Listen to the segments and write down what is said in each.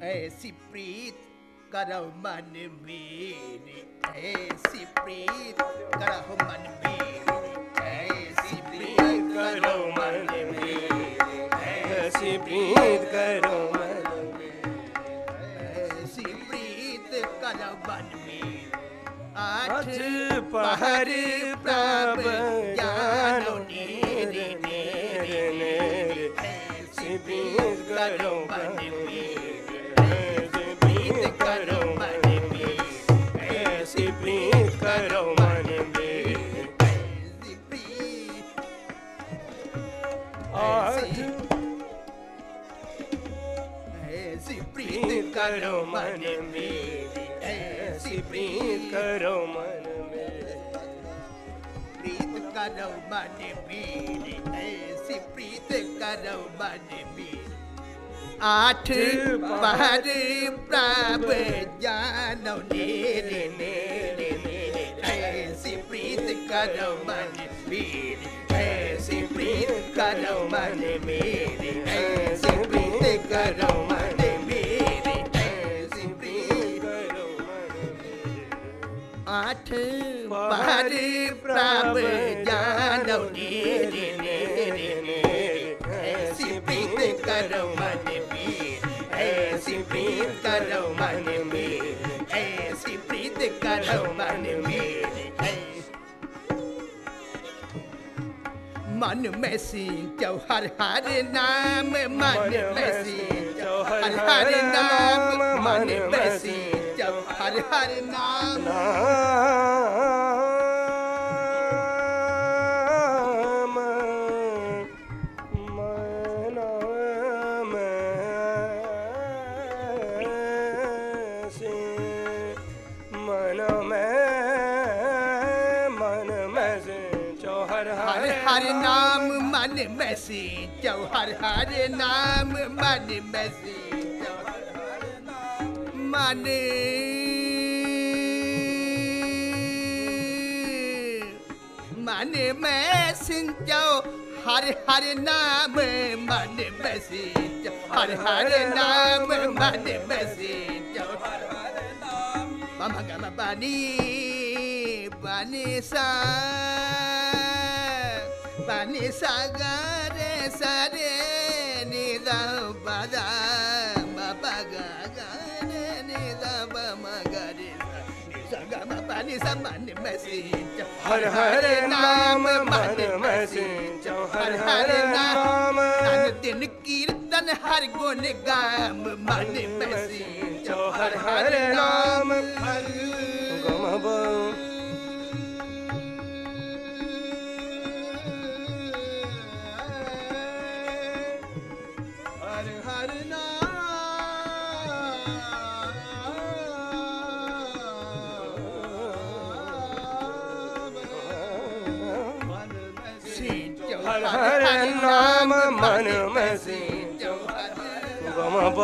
ਐਸੀ ਪ੍ਰੀਤ ਕਰੋ ਮਨ ਮੇਰੇ ਐਸੀ ਪ੍ਰੀਤ ਕਰੋ ਮਨ ਮੇਰੇ ਐਸੀ ਪ੍ਰੀਤ ਕਰੋ ਮਨ ਮੇਰੇ ਐਸੀ ਪ੍ਰੀਤ ਕਰੋ ਮਨ ਐਸੀ ਪ੍ਰੀਤ ਕਰੋ ਮਨ ਮੇਰੇ ਆਠ ਅਠ ਪਹਰ ਪ੍ਰਭ ਜਾਨੋ ਨੀਰੇ ਨੇਰੇ ਨੇਰੇ ਐਸੀ ਪ੍ਰੀਤ ਆਠ ਐਸੀ ਪ੍ਰੀਤ ਪ੍ਰੀਤ ਕਰੋ ਮਨ ਮੇਰੇ ਐਸੀ ਪ੍ਰੀਤ ਕਰੋ ਮਨ ਮੇਰੇ ਪ੍ਰੀਤ ਕਰੋ ਮਨ ਮੇਰੇ ਐਸੀ ਪ੍ਰੀਤ ਕਰੋ ਮਨ ਮੇਰੇ ਆਠ ਪਹਰ ਪ੍ਰਭ ਜਾਨੋ ਨੇਰੇ ਨੇਰੇ ਨੇਰੇ ਐਸੀ ਪ੍ਰੀਤ ਕਰੋ ਮਨ ਮੇਰੇ ਐਸੀ ਪ੍ਰੀਤ ਕਰੋ ਮਨ ਮੇਰੇ, ਐਸੀ ਪ੍ਰੀਤ ਕਰੋ ਮਨ ਮੇਰੇ, ਐਸੀ ਪ੍ਰੀਤ ਕਰੋ ਮਨ ਮੇਰੇ। ਆਠ ਪਹਰ ਪ੍ਰਭ ਜਾਨੋ ਨੇਰੇ ਨੇਰੇ ਨੇਰੇ। ਐਸੀ ਪ੍ਰੀਤ ਕਰੋ ਮਨ ਮੇਰੇ, ਐਸੀ ਪ੍ਰੀਤ ਕਰੋ ਮਨ ਮੇਰੇ। ਐਸੀ ਪ੍ਰੀਤ ਕਰੋ ਮਨ ਮੇਰੇ ਮਨ ਮੈਂ ਸਿੰਚੋ ਹਰ ਹਰ ਨਾਮ ਮਨ ਮੈਂ ਸਿੰਚੋ ਹਰ ਹਰ ਨਾਮ ਮਨ ਮੈਂ ਸਿੰਚੋ ਹਰ ਹਰ ਨਾਮ। ਹਰ ਨਾਮ ਮਨ ਮੈਸੀ ਸਿੰਚੋ ਹਰ ਹਰ ਨਾਮ ਮਨ ਮੈਸੀ ਸਿੰਚੋ ਹਰ ਹਰ ਨਾਮ ਮਨ ਮਨ ਮੈਂ ਸਿੰਚੋ ਹਰ ਹਰ ਨਾਮ ਮਨ ਮੈਂ ਸਿੰਚੋ ਹਰ ਹਰ ਨਾਮ ਮਨ ਮੈਂ ਹਰ ਹਰ ਨਾਮ। ਮਮ ਗਮ ਪਾਨੀ ਪਾਨੀ ਸਾ ਪਾਨੀ ਸਾ ਗਰੇ ਸਰੇ ਨੀ ਦਾ ਬਦਾ ਬਾਬਾ ਗਾ ਗਾ ਨੀ ਦਾ ਬਮ ਗਰੇ ਸਾ ਗਾ ਮ ਪਾਨੀ ਸਾ ਮਨ ਮੈਂ ਸਿੰਚੋ ਹਰ ਨਾਮ ਮਨ ਮੈਂ ਸੇ ਚੋ ਹਰ ਨਾਮ ਤਨ ਦਿਨ ਕੀਰਤਨ ਹਰ ਗੁਣ ਗਾਮ ਮਨ ਮੈਂ ਚੋ ਹਰ ਹਰ ਨਾਮ ਗਮ ਬ ਨਾਮ ਮਨ ਮੈਂ ਸੇ ਜੋ ਹਰ ਗਮ ਪ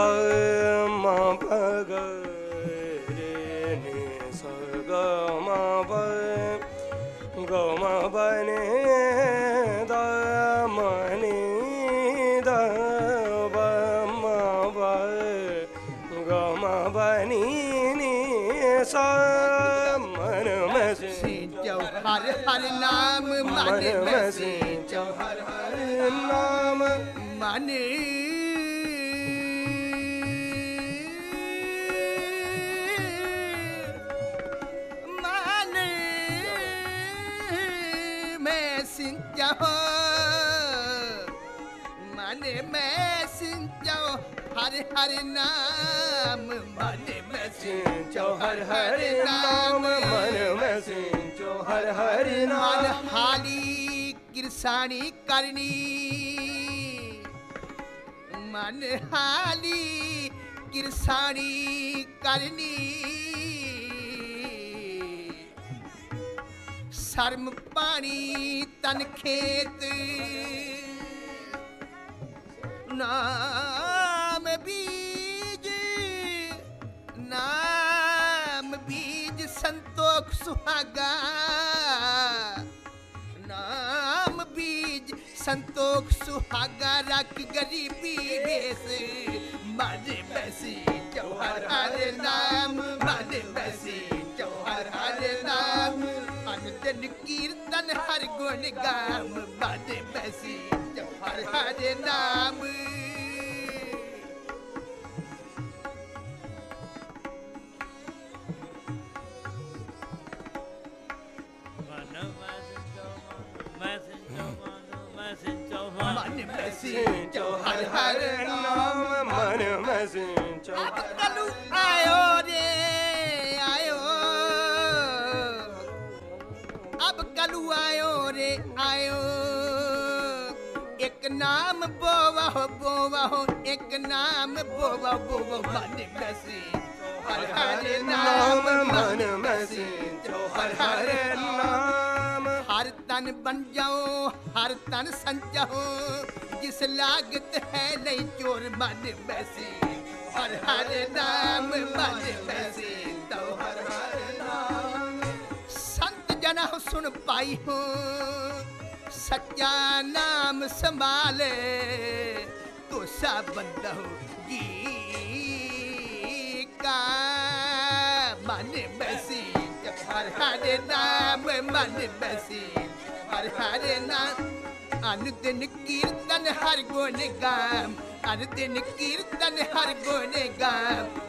ਮਨ ਮਨ ਮੈਂ ਮੈਂ ਸਿੰਚੋ ਸੇ ਹਰ ਹਰ ਨਾਮ ਮਨ। ਮਨ। ਮੈਂ ਸਿੰਚਾ ਮਨ ਮੈਂ ਸਿੰਚਾ ਹਰ ਹਰ ਨਾਮ ਮਨ ਮੈਂ ਸਿੰਚੋ ਹਰ ਹਰ ਨਾਮ ਮਨ ਮੈਂ ਸਿੰਚੋ ਹਰ ਨਾਮ। ਹਾਲੀ ਕਿਰਸਾਣੀ ਕਰਨੀ ਮਨ ਹਾਲੀ ਕਿਰਸਾਣੀ ਕਰਨੀ ਸ਼ਰਮ ਪਾਣੀ ਤਨ ਖੇਤ ਨਾਮ ਬੀਜ ਨਾਮ ਬੀਜ ਸੰਤੋਖ ਸੁਹਾਗਾ ਸੰਤੋਖ ਸੁਹਾਗਾ ਰੱਖ ਗਰੀਬੀ ਵੇਸ। ਮਨ ਬਸੀ ਚੌਹਰ ਹਰ ਨਾਮ, ਮਨ ਬਸੀ ਚੌਹਰ ਹਰ ਨਾਮ। ਅਨੰਦ ਕੀਰਤਨ ਹਰ ਗੁਣ ਗਾਮ, ਮਨ ਬਸੀ ਚੌਹਰ ਹਰ ਨਾਮ। ਹਰ ਨਾਮ ਮਨ ਮਸਿੰਚੋ ਅਬਦਲੂ ਆਇਓ ਰੇ ਆਇਓ। ਅਬਦਲੂ ਆਇਓ ਰੇ ਆਇਓ। ਇੱਕ ਨਾਮ ਬੋਵਾ ਬੋਵਾ ਇੱਕ ਨਾਮ ਬੋਵਾ ਬੋਵਾ ਮਨ ਮਸਿੰਚੋ ਹਰ ਹਰ ਨਾਮ ਮਨ ਮਸਿੰਚੋ ਹਰ ਹਰ ਨਾਮ। ਹਰ ਤਨ ਬਣ ਜਾਓ ਹਰ ਤਨ ਸੰਚੋ ਜਿਸ ਲਾਗਤ ਹੈ ਨਹੀਂ ਚੋਰ ਮਨ ਬੈਸੀ, ਹਰ ਹਰ ਨਾਮ ਮਨ ਬੈਸੀ, ਤਉ ਹਰ ਹਰ ਨਾਮ। ਸੰਤ ਜਨਾ ਸੁਣ ਪਾਈ ਹੋ, ਸੱਚਾ ਨਾਮ ਸੰਭਾਲੇ, ਤੋ ਸਭ ਬੰਦਾ ਹੋ ਗੀ ਕਾ ਮਨ ਬੈਸੀ, ਹਰ ਹਰ ਨਾਮ ਮਨ ਬੈਸੀ, ਹਰ ਹਰ ਨਾਮ ਅਨ ਦਿਨ ਕੀਰਤਨ ਹਰ ਗੁਣ ਗਾਮ ਅਨ ਦਿਨ ਕੀਰਤਨ ਹਰ ਗੁਣ ਗਾਮ।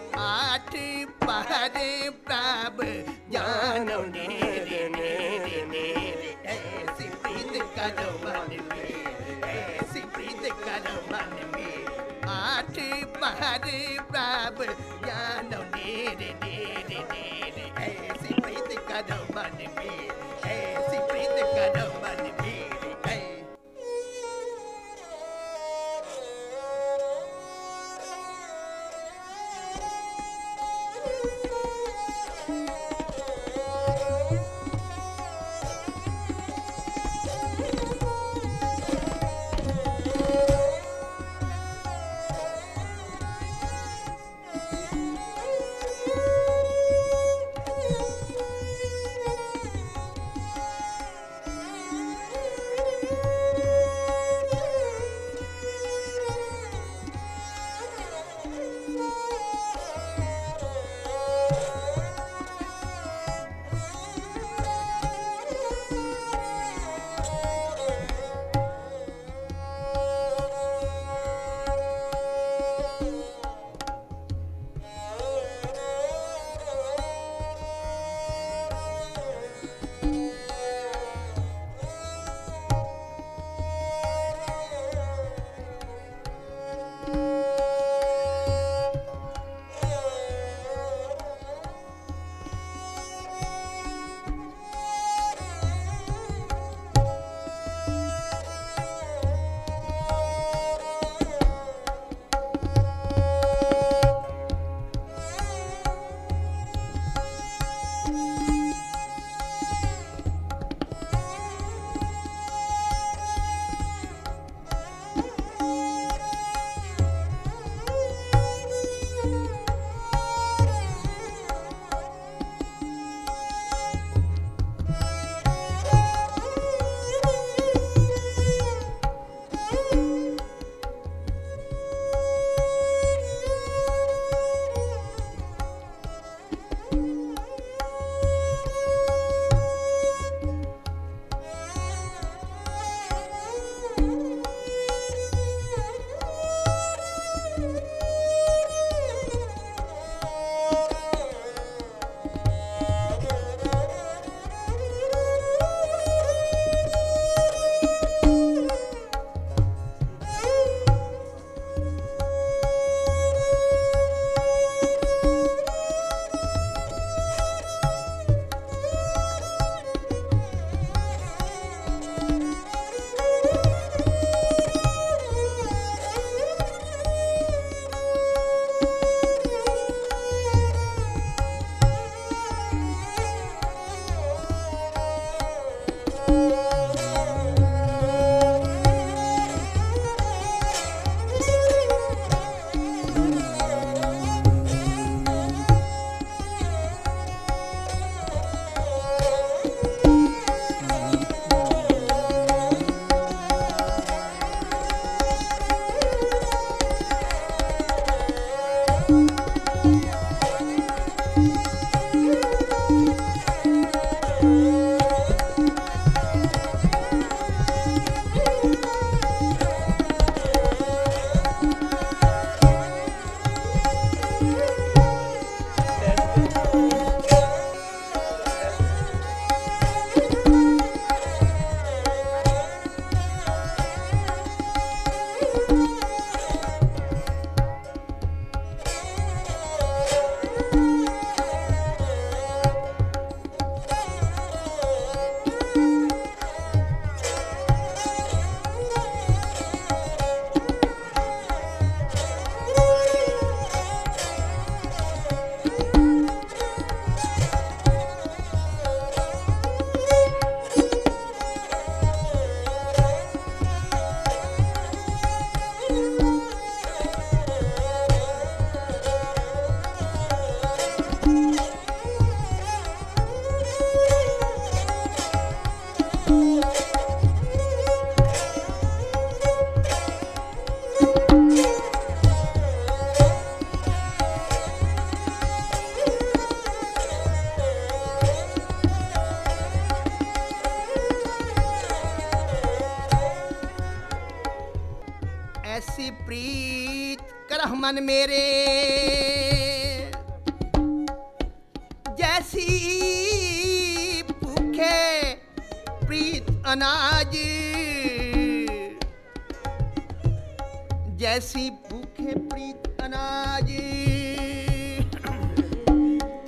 ਜੈਸੀ ਭੁਖੇ ਪ੍ਰੀਤ ਅਨਾਜ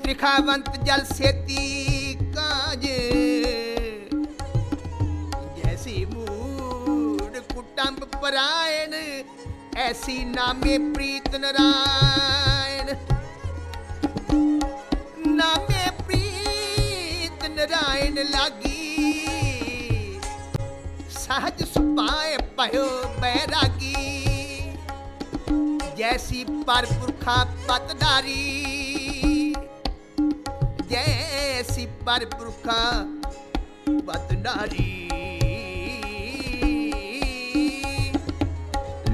ਤ੍ਰਿਖਾਵੰਤ ਜਲ ਸੇਤੀ ਕਾਜ ਜੈਸੀ ਮੂੜ ਕੁਟੰਬ ਪਰਾਇਣ ਐਸੀ ਨਾਮੇ ਪ੍ਰੀਤ ਨਰਾਇਣ ਨਾਮੇ ਪ੍ਰੀਤ ਨਰਾਇਣ ਲਾਗੀ ਸਹਜ ਸੁਪਾਏ ਭਇਓ ਬੈਰਾਗੀ जैसी पर पुरखा पतनारी जैसी पर पुरखा पतनारी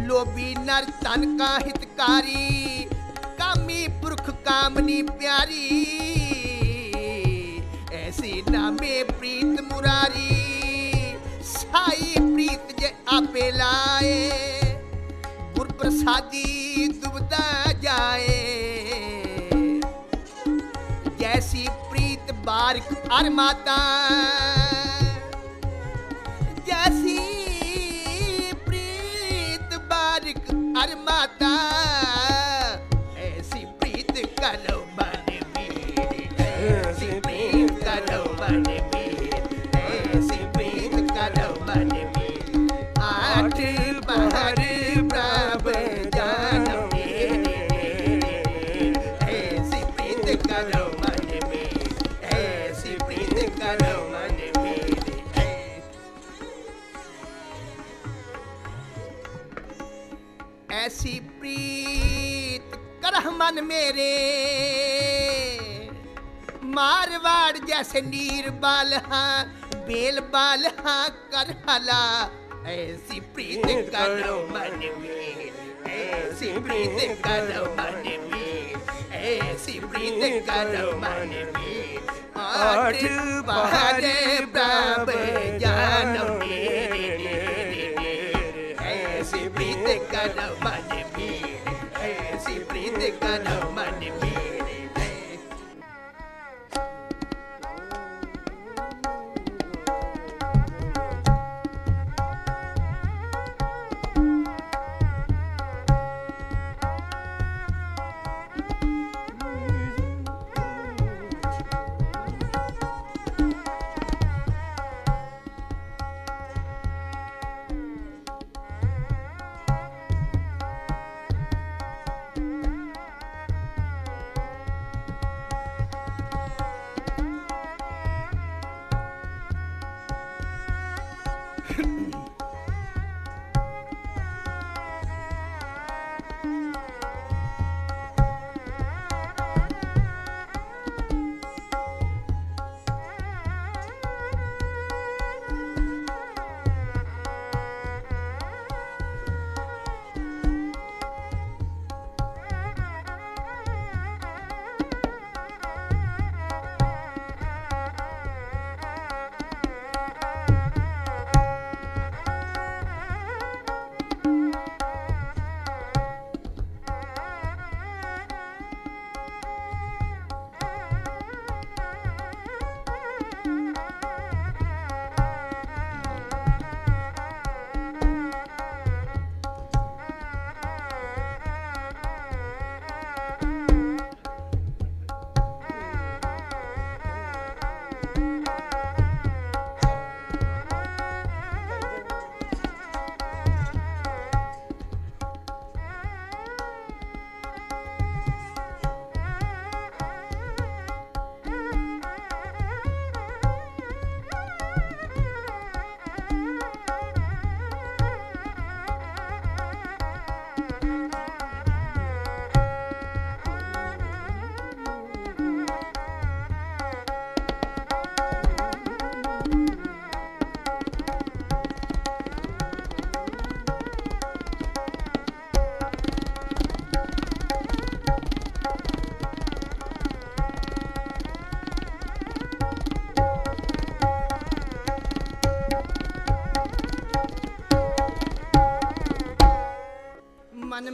लोभी नर तन का हितकारी, कामी पुरख, कामनी प्यारी। ऐसी नामे प्रीत मुरारी, साई प्रीत जे आपे लाए। गुर प्रसादी ਪ੍ਰੀਤ ਬਾਰਿਕ ਮਾਤਾ। ਜੈਸੀ ਪ੍ਰੀਤ ਬਾਰਿਕ ਅਰ ਮਾਤਾ। ਮਾਰਵਾੜ ਜੈਸੇ ਨੀਰ ਬਾਲ ਹਾਂ ਬੇਲ ਬਾਲ ਹਾਂ ਕਰ ਹਲਾ ਐਸੀ ਪ੍ਰੀਤ ਕਰੋ ਮਨ ਮੇਰੇ ਐਸੀ ਪ੍ਰੀਤ ਕਰੋ ਮਨ ਮੇਰੇ ਐਸੀ ਪ੍ਰੀਤ ਕਰੋ ਮਨ ਮੇਰੇ ਆਠ ਪਹਾੜੇ ਪ੍ਰਭ ਜਾਨੋ ਮੇਰੇ ਐਸੀ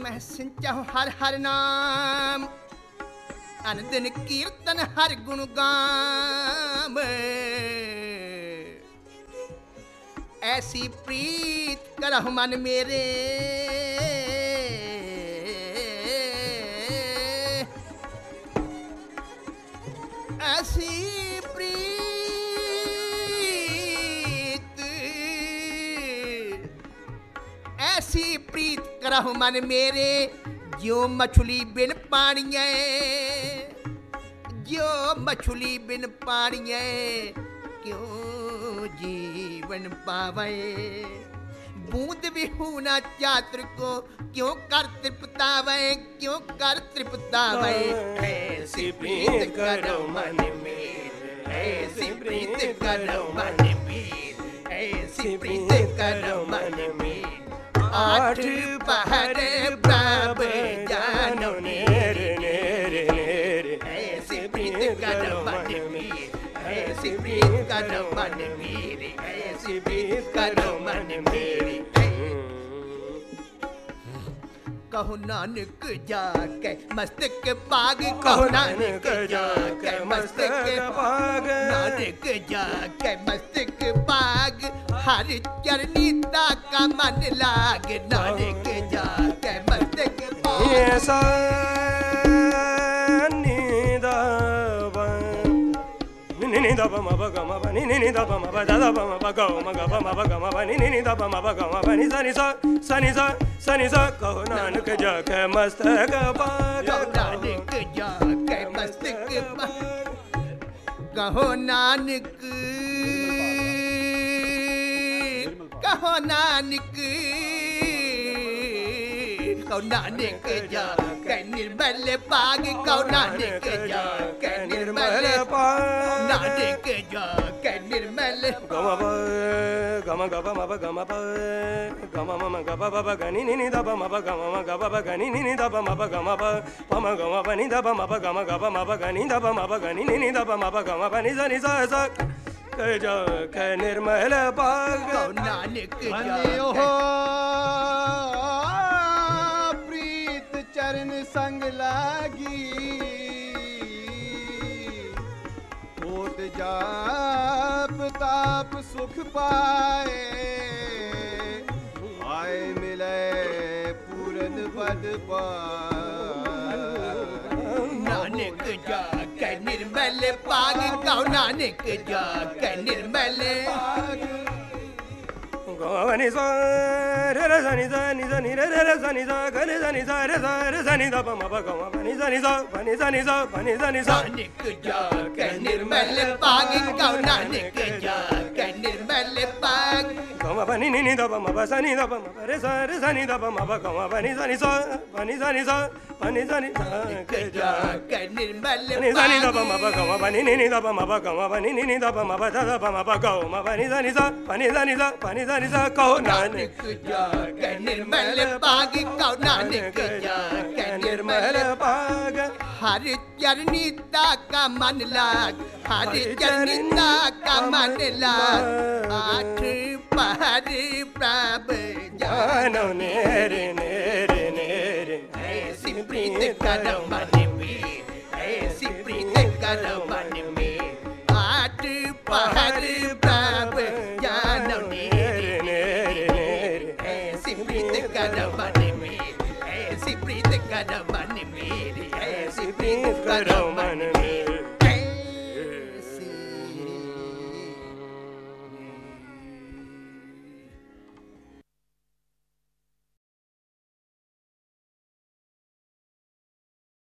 ਮਹਿ ਸਿੰਚਹੁ ਹਰ ਹਰ ਨਾਮ ਅਨ ਦਿਨ ਕੀਰਤਨ ਹਰ ਗੁਣ ਗਾਮ। ਐਸੀ ਪ੍ਰੀਤ ਕਰਹੁ ਮਨ ਮੇਰੇ, ਐਸੀ ਪ੍ਰੀਤ ਐਸੀ ਪ੍ਰੀਤ ਕਰਹੁ ਮਨ ਮੇਰੇ ਜਿਉ ਮਛਲੀ ਬਿਨ ਪਾਣੀਏ ਜਿਉ ਮਛਲੀ ਬਿਨ ਪਾਣੀਏ ਕਿਉ ਜੀਵਨ ਪਾਵੇ ਬੂੰਦ ਵਿਹੂਨਾ ਚਾਤਰ ਕੋ ਕਿਉ ਕਰ ਤ੍ਰਿਪਤਾਵੇ ਕਿਉ ਕਰ ਤ੍ਰਿਪਤਾਵੇ ਐਸੀ ਪ੍ਰੀਤ ਕਰੋ ਮਨ ਮੇਰੇ ਐਸੀ ਪ੍ਰੀਤ ਕਰੋ ਮਨ ਮੇਰੇ ਐਸੀ ਪ੍ਰੀਤ ਕਰੋ ਮਨ ਮੇਰੇ ਆਠ ਪਹਰ ਪ੍ਰਭ ਜਾਨੋ ਨੇਰ ਨੇਰ ਨੇਰ ਐਸੀ ਪ੍ਰੀਤ ਕਰ ਮਨ ਮੀਰ ਐਸੀ ਪ੍ਰੀਤ ਕਰ ਮਨ ਮੀਰ ਐਸੀ ਪ੍ਰੀਤ ਕਰ ਮਨ ਮੀਰ कहो नानक जाके मस्तक पाग कहो नानक जाके मस्तक पाग नानक जाके मस्तक पाग हर चरनी का मन लाग नानक जाके मस्तक पाग ni ni ni da ba ma ba ga ma ba ni ni ni da ba ma ba da da ba ma ba ga ma ga ba ma ba ga ma ba ni ni ni da ba ma ba ga ma ba ni sa ni sa sa ni sa sa ni sa ਕਹੋ ਨਾਨਕ ਜਾ ਕੇ ਮਸਤਕ ਪਾਗ ਕਹੋ ਨਾਨਕ ਜਾ ਕੇ ਮਸਤਕ ਪਾਗ ਕਹੋ ਨਾਨਕ ਕਹੋ ਨਾਨਕ ਕਹੋ ਨਾਨਕ ਜਾ ਕੇ ਨਿਰਮਲ ਪਾਗ ਕਹੋ ਨਾਨਕ ਜਾ ਕੇ ਨਿਰਮਲ ਪਾਗ ਨਾਨਕ ਜਾ ਕੇ ਨਿਰਮਲ Gama ba, gama ga ba ma ba gama ba, gama ma ma ga ba ba ba ga ni ni ni da ba ma ba gama ma ga ba ba ga ni ni ni da ba ma ba gama ba, pa ma gama ba ni da ba ma ba gama ga ba ma ba ga ni da ba ma ba ga ni ni ni da ba ma ba gama ba ni za ni za za ਕ ਜਾ ਕੇ ਨਿਰਮਲ ਭਾਗ ਕਹੋ ਨਾਨਕ ਚਰਨ ਸੰਗ ਲਾਗੀ। ਕੋਟ ਜਾਪ ਤਾਪ ਸੁਖ ਪਾਏ। ਆਏ ਮਿਲੇ ਪੂਰਨ ਪਦ ਪਾਏ। ਨਾਨਕ ਜਾ ਕੇ ਨਿਰਮਲ ਪਾਗ ਕਹੋ ਨਾਨਕ ਜਾ ਕੇ ਨਿਰਮਲ। ਗਾਨੀ ni sa re re sa ni sa ni sa ni re re re sa ni sa ga re sa ni sa re sa re sa ni sa pa ma pa ga ma pa ni sa ni sa pa ni sa ni sa pa ni sa ni sa nik ja ka nirmal pagin ka na nik Nanak. Nanak ਜਾ ਕੇ ਨਿਰਮਲ ਪਾਗ ਕਹੋ ਨਾਨਕ ਜਾ ਕੇ ਨਿਰਮਲ ਭਾਗ। ਹਰ ਚਰਨੀ ਤਾ ਕਾ ਮਨ ਲਾਗ ਹਰ ਚਰਨੀ ਤਾ ਕਾ ਮਨ ਲਾਗ। ਆਠ ਪਹਰ ਪ੍ਰਭ ਜਾਨ। ਨੇਰੇ ਨੇਰੇ ਨੇਰੇ। ਐਸੀ ਪ੍ਰੀਤ ਕਰੋ ਮਨ